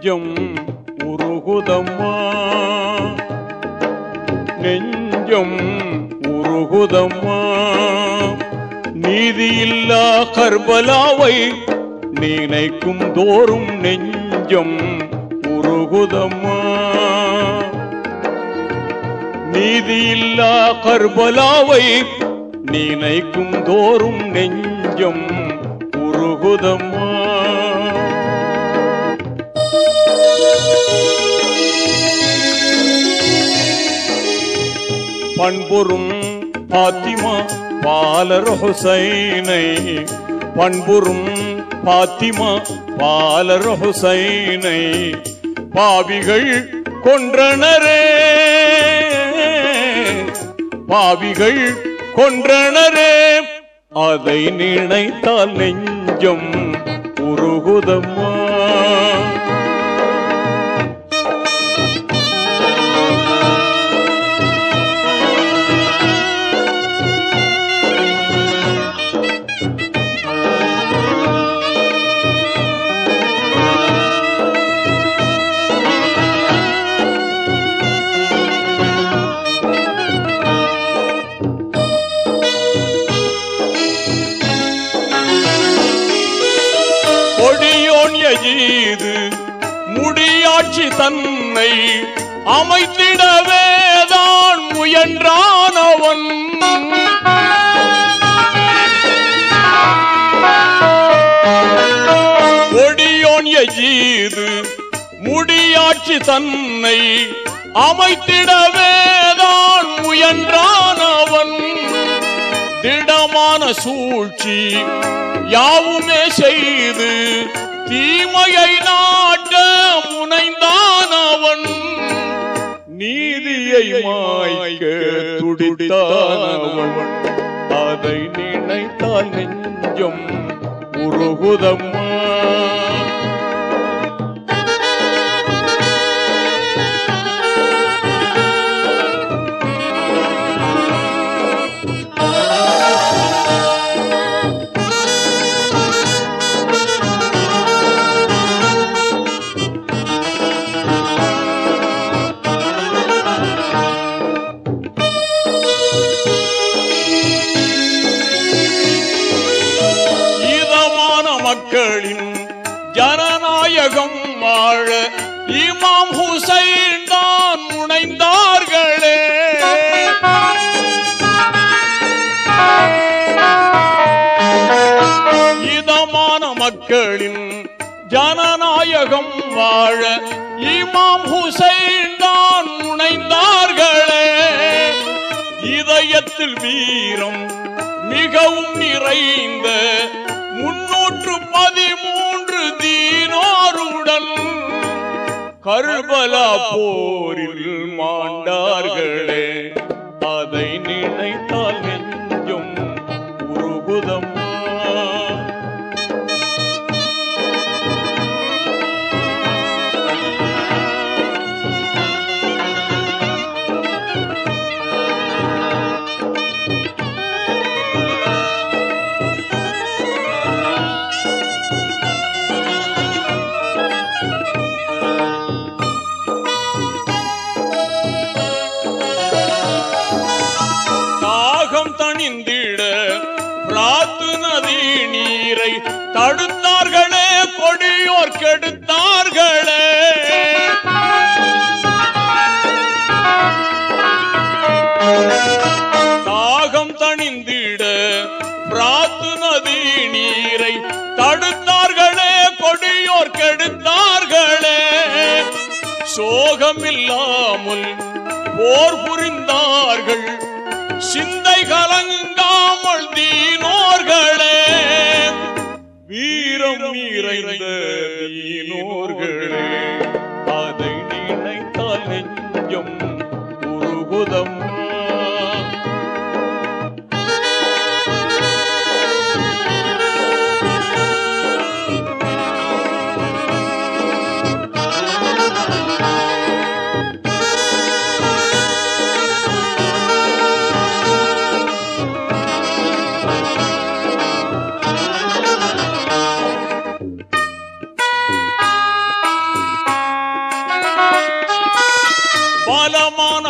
நெஞ்சம் உருகுதம்மா நெஞ்சம் உருகுதம்மா நீதியில்லா கர்பலாவை நினைக்கும் தோறும் நெஞ்சம் உருகுதம்மா நீதியில்லா கர்பலாவை நினைக்கும் தோறும் நெஞ்சம் உருகுதம்மா பண்புறும் பாத்திமா பாலர் ஹுசைனை பண்புறும் பாத்திமா பாலர் ஹுசைனை பாவிகள் கொன்றனரே. பாவிகள் கொன்றனரே. அதை நினைத்தால் நெஞ்சம் உருகுதம்மா. கொடியோன் முடியாட்சி தன்னை அமைத்திடவேதான் முயன்றானவன். கொடியோன் எஜீது முடியாட்சி தன்னை அமைத்திடவேதான் முயன்றானவன். திடமான சூழ்ச்சி யாவுமே செய்து தீமையை நாட்ட முனைந்தான் அவன். நீதியை மாய்க்க துடித்தான் அவன். அதை நினைத்தால் நெஞ்சம் உருகுதம்? மக்களின் ஜனநாயகம் வாழ இமாம் ஹுசைன் தான் முனைந்தார்களே. இதமான மக்களின் ஜனநாயகம் வாழ இமாம் ஹுசைன் தான் முனைந்தார்களே. இதயத்தில் வீரம் மிகவும் நிறைந்த பதிமூன்று தீனாருடன் கருபலா போரில் மாண்டார்களே. அதை நினைத்தால் பிராத்து நதி நீரை தடுத்தார்களே கொடியோர் கெடுத்தார்களே. தாகம் தணிந்திட பிராத்து நதி நீரை தடுத்தார்களே கொடியோர் கெடுத்தார்களே. சோகமில்லாமல் போர் புரிந்தார்கள் சிந்தை கலங்காமல் தீர் நிறைந்த தீனோர்களே அதை நினைத்தால் நெஞ்சம் உருகுதம்.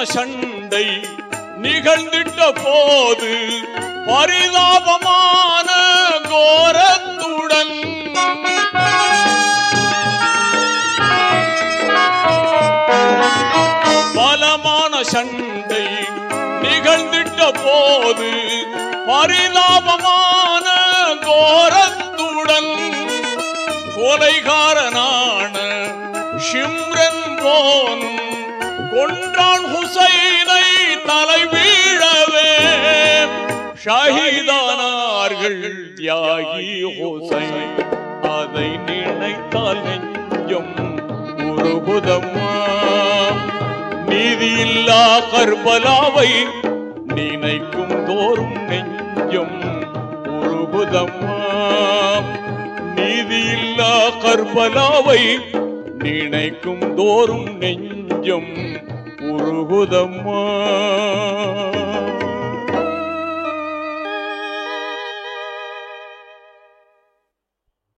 சண்டை நிகழ்ந்திட்ட போது பரிதாபமான கோரத்துடன் பலமான சண்டை நிகழ்ந்திட்ட போது பரிதாபமான கோரத்துடன் கொலைகாரனான சிம்ரன் போனும் கொன்றான் ஹுசைனை தலைவீழவே. ஷஹீதானார்கள் தியாகி ஹுசைன். அதை நினைத்தால் நெஞ்சம் உருகுதம்மா. நீதியில்லா கர்பலாவை நினைக்கும் தோறும் நெஞ்சம் உருகுதம்மா. நீதியில்லா கர்பலாவை நினைக்கும் தோறும் நெஞ்சம் உருகுதம்மா.